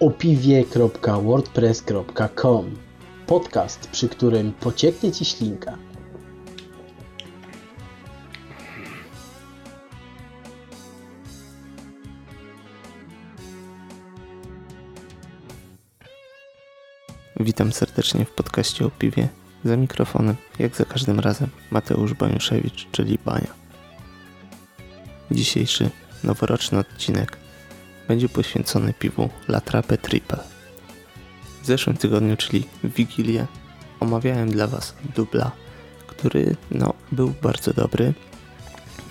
opiwie.wordpress.com Podcast, przy którym pocieknie Ci ślinka. Witam serdecznie w podcaście o piwie. Za mikrofonem, jak za każdym razem, Mateusz Baniuszewicz, czyli Bania. Dzisiejszy noworoczny odcinek będzie poświęcony piwu La Trappe Triple. W zeszłym tygodniu, czyli w Wigilię, omawiałem dla Was dubla, który no, był bardzo dobry.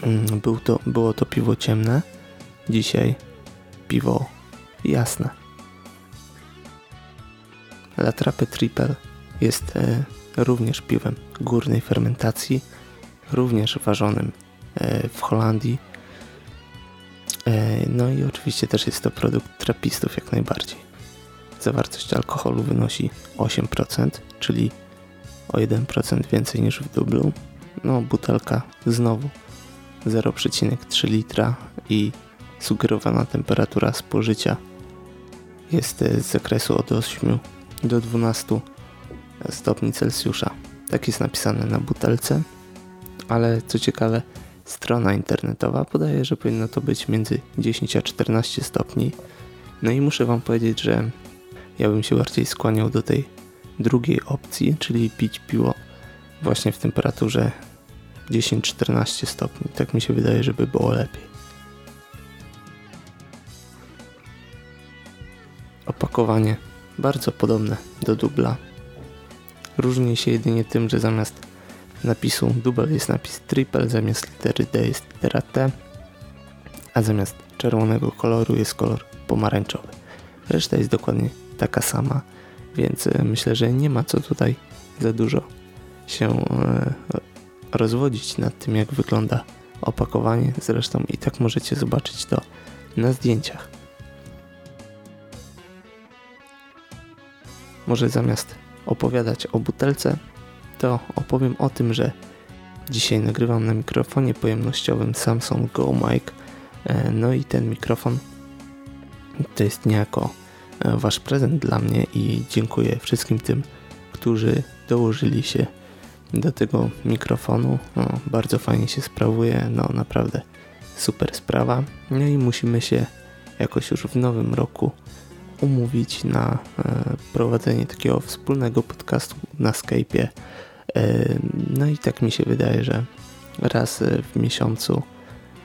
Mm, był to, było to piwo ciemne, dzisiaj piwo jasne. La Trappe Triple jest e, również piwem górnej fermentacji, również ważonym e, w Holandii. E, no i oczywiście też jest to produkt trapistów jak najbardziej. Zawartość alkoholu wynosi 8%, czyli o 1% więcej niż w dublu. No, butelka znowu 0,3 litra i sugerowana temperatura spożycia jest z zakresu od 8 do 12 stopni Celsjusza. Tak jest napisane na butelce, ale co ciekawe, strona internetowa podaje, że powinno to być między 10 a 14 stopni. No i muszę Wam powiedzieć, że ja bym się bardziej skłaniał do tej drugiej opcji, czyli pić piwo właśnie w temperaturze 10-14 stopni. Tak mi się wydaje, żeby było lepiej. Opakowanie bardzo podobne do dubla. Różni się jedynie tym, że zamiast napisu dubel jest napis triple, zamiast litery D jest litera T, a zamiast czerwonego koloru jest kolor pomarańczowy. Reszta jest dokładnie taka sama, więc e, myślę, że nie ma co tutaj za dużo się e, rozwodzić nad tym, jak wygląda opakowanie. Zresztą i tak możecie zobaczyć to na zdjęciach. Może zamiast opowiadać o butelce, to opowiem o tym, że dzisiaj nagrywam na mikrofonie pojemnościowym Samsung Go Mic. E, no i ten mikrofon to jest niejako e, Wasz prezent dla mnie i dziękuję wszystkim tym, którzy dołożyli się do tego mikrofonu. No, bardzo fajnie się sprawuje, no naprawdę super sprawa. No i musimy się jakoś już w nowym roku umówić na e, prowadzenie takiego wspólnego podcastu na Skype'ie. E, no i tak mi się wydaje, że raz w miesiącu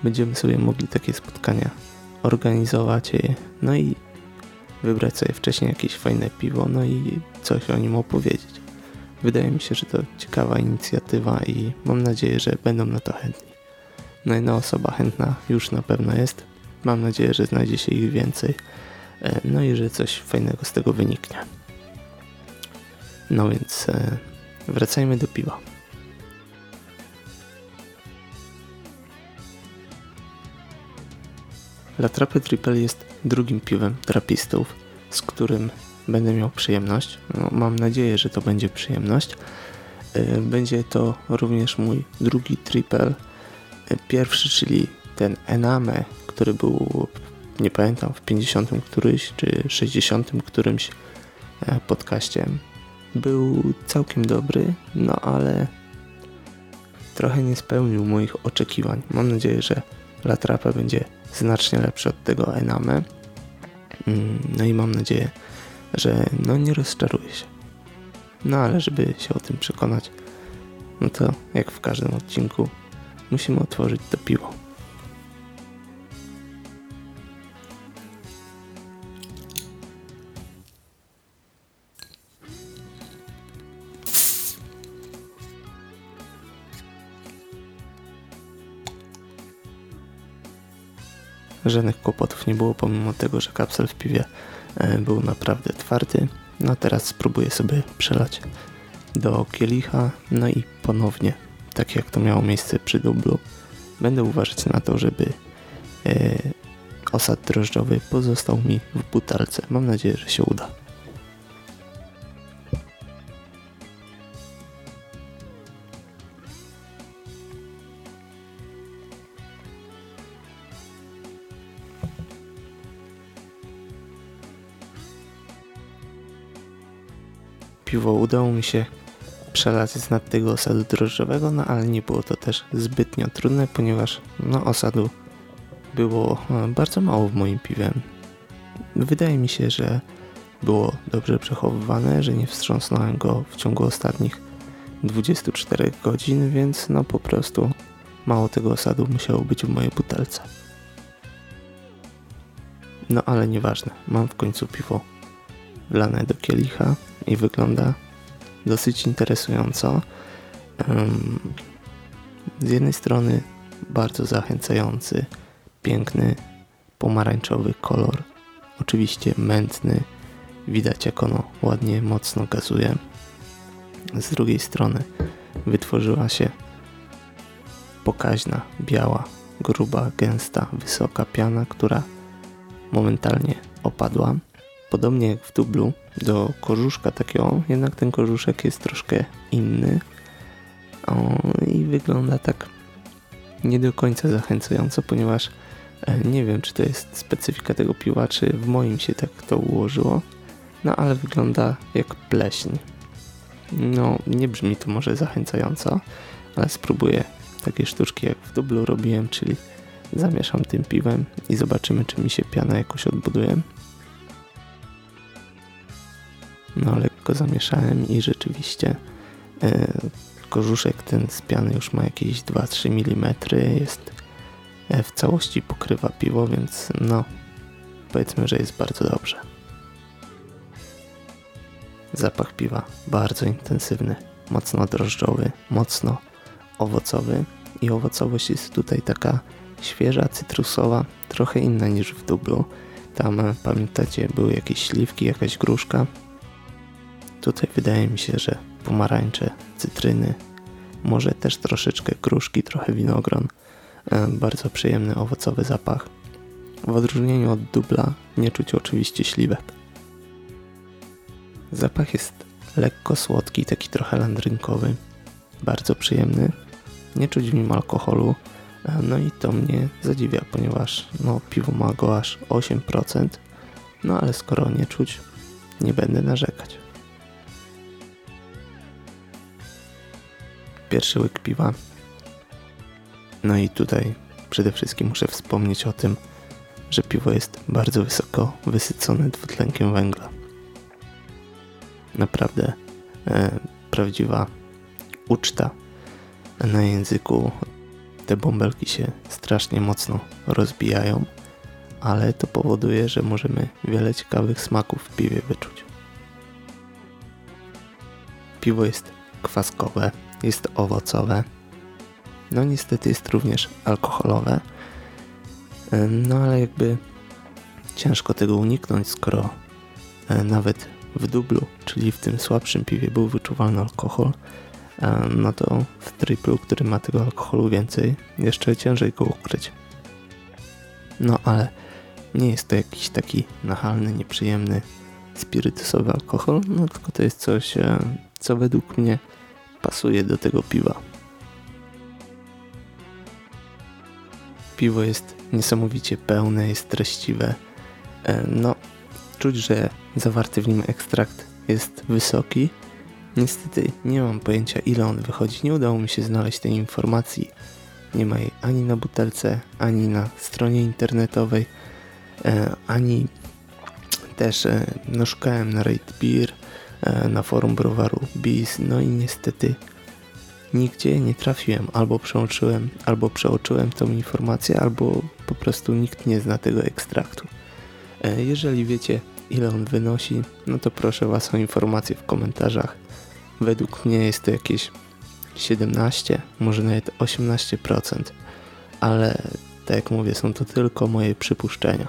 będziemy sobie mogli takie spotkania organizować, no i wybrać sobie wcześniej jakieś fajne piwo, no i coś o nim opowiedzieć. Wydaje mi się, że to ciekawa inicjatywa i mam nadzieję, że będą na to chętni. No jedna osoba chętna już na pewno jest. Mam nadzieję, że znajdzie się ich więcej. E, no i że coś fajnego z tego wyniknie. No więc e, wracajmy do piwa. La Trappe Triple jest drugim piwem trapistów, z którym będę miał przyjemność. No, mam nadzieję, że to będzie przyjemność. E, będzie to również mój drugi triple. Pierwszy, czyli ten Ename, który był nie pamiętam, w 50 któryś czy 60 którymś e, podcaście. Był całkiem dobry, no ale trochę nie spełnił moich oczekiwań. Mam nadzieję, że Latrapa będzie znacznie lepszy od tego Ename. Mm, no i mam nadzieję, że no nie rozczaruje się. No ale żeby się o tym przekonać, no to jak w każdym odcinku musimy otworzyć to piwo. Żadnych kłopotów nie było, pomimo tego, że kapsel w piwie e, był naprawdę twardy. No teraz spróbuję sobie przelać do kielicha, no i ponownie, tak jak to miało miejsce przy dublu, będę uważać na to, żeby e, osad drożdżowy pozostał mi w butelce. Mam nadzieję, że się uda. Piwo udało mi się przelać z nad tego osadu drożdżowego, no ale nie było to też zbytnio trudne, ponieważ no osadu było e, bardzo mało w moim piwie. Wydaje mi się, że było dobrze przechowywane, że nie wstrząsnąłem go w ciągu ostatnich 24 godzin, więc no po prostu mało tego osadu musiało być w mojej butelce. No ale nieważne, mam w końcu piwo wlane do kielicha i wygląda dosyć interesująco. Z jednej strony bardzo zachęcający, piękny, pomarańczowy kolor, oczywiście mętny, widać jak ono ładnie, mocno gazuje. Z drugiej strony wytworzyła się pokaźna, biała, gruba, gęsta, wysoka piana, która momentalnie opadła. Podobnie jak w dublu, do korzuszka takiego, jednak ten korzuszek jest troszkę inny o, i wygląda tak nie do końca zachęcająco, ponieważ e, nie wiem, czy to jest specyfika tego piła, czy w moim się tak to ułożyło, no ale wygląda jak pleśń. No, nie brzmi to może zachęcająco, ale spróbuję takie sztuczki jak w dublu robiłem, czyli zamieszam tym piwem i zobaczymy, czy mi się piana jakoś odbuduje. No, lekko zamieszałem i rzeczywiście e, korzuszek ten z piany już ma jakieś 2-3 mm, jest e, w całości pokrywa piwo, więc no, powiedzmy, że jest bardzo dobrze. Zapach piwa bardzo intensywny, mocno drożdżowy, mocno owocowy i owocowość jest tutaj taka świeża, cytrusowa, trochę inna niż w dublu. Tam pamiętacie były jakieś śliwki, jakaś gruszka. Tutaj wydaje mi się, że pomarańcze, cytryny, może też troszeczkę gruszki, trochę winogron. E, bardzo przyjemny owocowy zapach. W odróżnieniu od dubla nie czuć oczywiście śliwek. Zapach jest lekko słodki, taki trochę landrynkowy, bardzo przyjemny. Nie czuć w nim alkoholu, e, no i to mnie zadziwia, ponieważ no, piwo ma go aż 8%, no ale skoro nie czuć, nie będę narzekać. Pierwszy łyk piwa. No i tutaj przede wszystkim muszę wspomnieć o tym, że piwo jest bardzo wysoko wysycone dwutlenkiem węgla naprawdę e, prawdziwa uczta na języku. Te bąbelki się strasznie mocno rozbijają, ale to powoduje, że możemy wiele ciekawych smaków w piwie wyczuć. Piwo jest kwaskowe, jest owocowe, no niestety jest również alkoholowe, e, no ale jakby ciężko tego uniknąć, skoro e, nawet w dublu, czyli w tym słabszym piwie był wyczuwalny alkohol, no to w triplu, który ma tego alkoholu więcej, jeszcze ciężej go ukryć. No ale nie jest to jakiś taki nachalny, nieprzyjemny, spirytusowy alkohol, no tylko to jest coś, e, co według mnie pasuje do tego piwa. Piwo jest niesamowicie pełne, jest treściwe. E, no, czuć, że zawarty w nim ekstrakt jest wysoki. Niestety nie mam pojęcia ile on wychodzi, nie udało mi się znaleźć tej informacji. Nie ma jej ani na butelce, ani na stronie internetowej, e, ani też e, no, szukałem na Rate Beer, na forum browaru Biz, no i niestety nigdzie nie trafiłem, albo przeoczyłem, albo przeoczyłem tą informację, albo po prostu nikt nie zna tego ekstraktu. E, jeżeli wiecie ile on wynosi, no to proszę Was o informacje w komentarzach. Według mnie jest to jakieś 17, może nawet 18%, ale tak jak mówię, są to tylko moje przypuszczenia.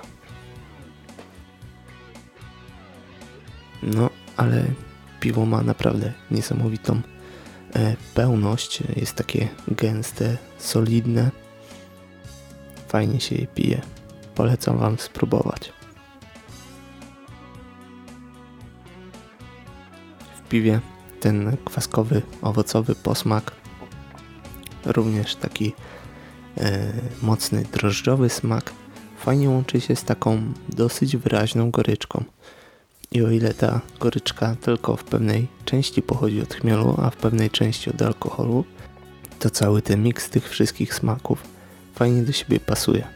No, ale piwo ma naprawdę niesamowitą e, pełność, jest takie gęste, solidne, fajnie się je pije. Polecam Wam spróbować. piwie ten kwaskowy, owocowy posmak. Również taki e, mocny, drożdżowy smak. Fajnie łączy się z taką dosyć wyraźną goryczką. I o ile ta goryczka tylko w pewnej części pochodzi od chmielu, a w pewnej części od alkoholu, to cały ten miks tych wszystkich smaków fajnie do siebie pasuje.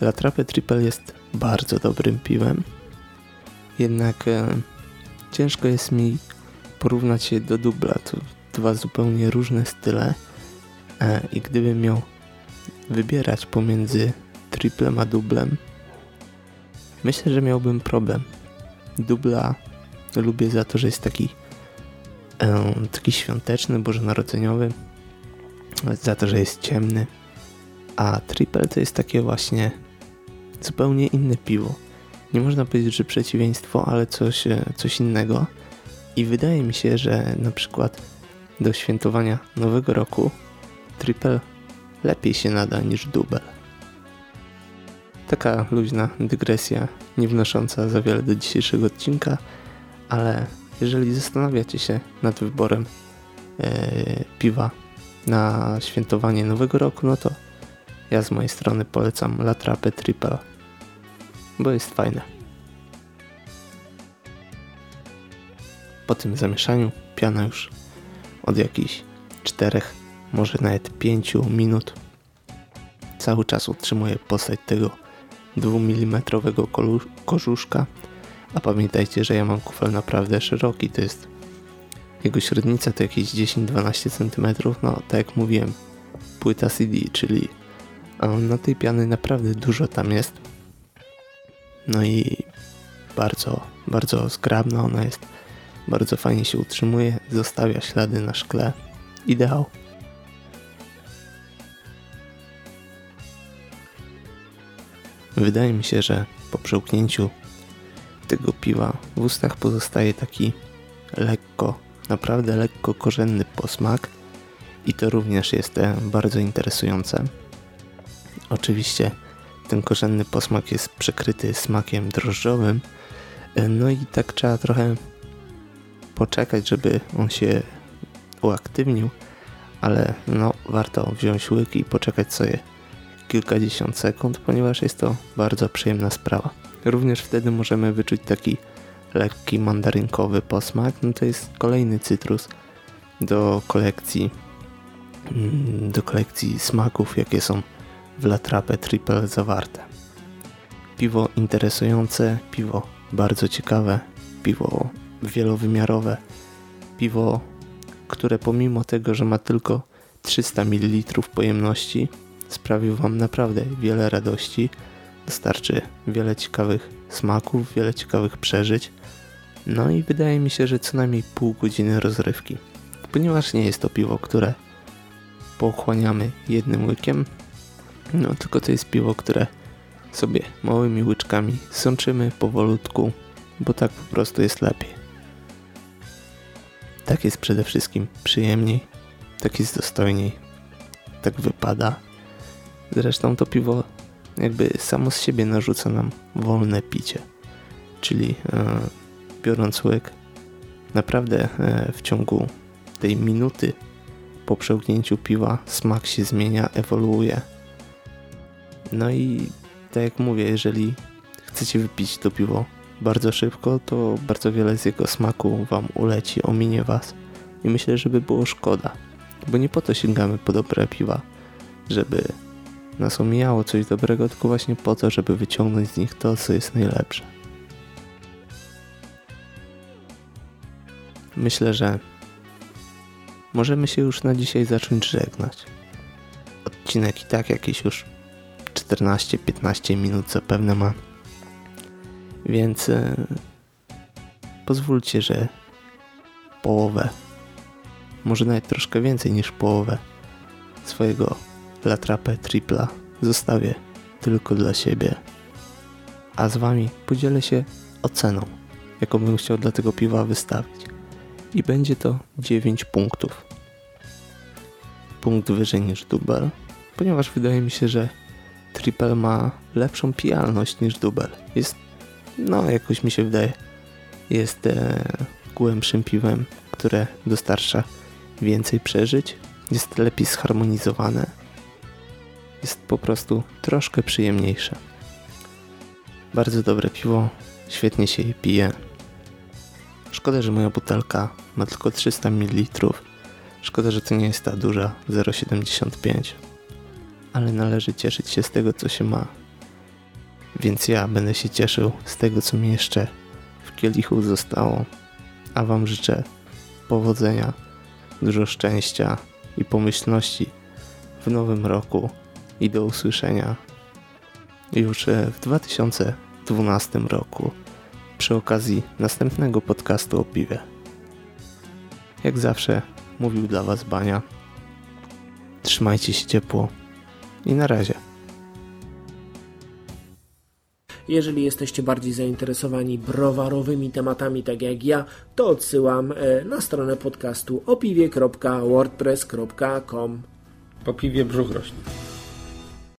La Trappe Triple jest bardzo dobrym piwem, jednak e, ciężko jest mi porównać je do dubla. To dwa zupełnie różne style e, i gdybym miał wybierać pomiędzy triplem a dublem, myślę, że miałbym problem. Dubla lubię za to, że jest taki taki świąteczny, bożonarodzeniowy, za to, że jest ciemny, a triple to jest takie właśnie zupełnie inne piwo. Nie można powiedzieć, że przeciwieństwo, ale coś, e, coś innego. I wydaje mi się, że na przykład do świętowania Nowego Roku triple lepiej się nada niż dubel. Taka luźna dygresja, nie wnosząca za wiele do dzisiejszego odcinka, ale jeżeli zastanawiacie się nad wyborem e, piwa na świętowanie Nowego Roku, no to ja z mojej strony polecam La Trappe Triple, bo jest fajne. Po tym zamieszaniu piana już od jakichś 4, może nawet 5 minut cały czas utrzymuje postać tego 2 mm korzuszka a pamiętajcie, że ja mam kufel naprawdę szeroki, to jest jego średnica to jakieś 10-12 cm, no tak jak mówiłem, płyta CD, czyli na tej piany naprawdę dużo tam jest. No i bardzo, bardzo zgrabna ona jest, bardzo fajnie się utrzymuje, zostawia ślady na szkle. Ideał. Wydaje mi się, że po przełknięciu tego piwa w ustach pozostaje taki lekko, naprawdę lekko korzenny posmak i to również jest e, bardzo interesujące. Oczywiście ten korzenny posmak jest przykryty smakiem drożdżowym, e, no i tak trzeba trochę poczekać, żeby on się uaktywnił, ale no warto wziąć łyk i poczekać sobie kilkadziesiąt sekund, ponieważ jest to bardzo przyjemna sprawa. Również wtedy możemy wyczuć taki lekki mandarynkowy posmak. No to jest kolejny cytrus do kolekcji mm, do kolekcji smaków, jakie są w Latrape Triple zawarte. Piwo interesujące, piwo bardzo ciekawe, piwo wielowymiarowe, piwo, które pomimo tego, że ma tylko 300 ml pojemności, sprawił Wam naprawdę wiele radości Wystarczy wiele ciekawych smaków, wiele ciekawych przeżyć. No i wydaje mi się, że co najmniej pół godziny rozrywki. Ponieważ nie jest to piwo, które pochłaniamy jednym łykiem, no tylko to jest piwo, które sobie małymi łyczkami sączymy powolutku, bo tak po prostu jest lepiej. Tak jest przede wszystkim przyjemniej, tak jest dostojniej, tak wypada. Zresztą to piwo jakby samo z siebie narzuca nam wolne picie. Czyli e, biorąc łyk, naprawdę e, w ciągu tej minuty po przełknięciu piwa smak się zmienia, ewoluuje. No i tak jak mówię, jeżeli chcecie wypić to piwo bardzo szybko, to bardzo wiele z jego smaku wam uleci, ominie was. I myślę, że by było szkoda, bo nie po to sięgamy po dobre piwa, żeby nas omijało coś dobrego, tylko właśnie po to, żeby wyciągnąć z nich to, co jest najlepsze. Myślę, że możemy się już na dzisiaj zacząć żegnać. Odcinek i tak jakieś już 14-15 minut zapewne ma. Więc e, pozwólcie, że połowę, może nawet troszkę więcej niż połowę swojego Latrapę tripla zostawię tylko dla siebie. A z wami podzielę się oceną, jaką bym chciał dla tego piwa wystawić. I będzie to 9 punktów. Punkt wyżej niż dubel, ponieważ wydaje mi się, że triple ma lepszą pijalność niż dubel. Jest, no jakoś mi się wydaje, jest e, głębszym piwem, które dostarcza więcej przeżyć, jest lepiej zharmonizowane, jest po prostu troszkę przyjemniejsze. Bardzo dobre piwo, świetnie się je pije. Szkoda, że moja butelka ma tylko 300 ml. Szkoda, że to nie jest ta duża 0,75. Ale należy cieszyć się z tego, co się ma. Więc ja będę się cieszył z tego, co mi jeszcze w kielichu zostało. A Wam życzę powodzenia, dużo szczęścia i pomyślności w nowym roku i do usłyszenia już w 2012 roku przy okazji następnego podcastu o piwie. Jak zawsze mówił dla Was Bania. Trzymajcie się ciepło i na razie. Jeżeli jesteście bardziej zainteresowani browarowymi tematami, tak jak ja, to odsyłam e, na stronę podcastu opiwie.wordpress.com. Po piwie brzuch rośnie.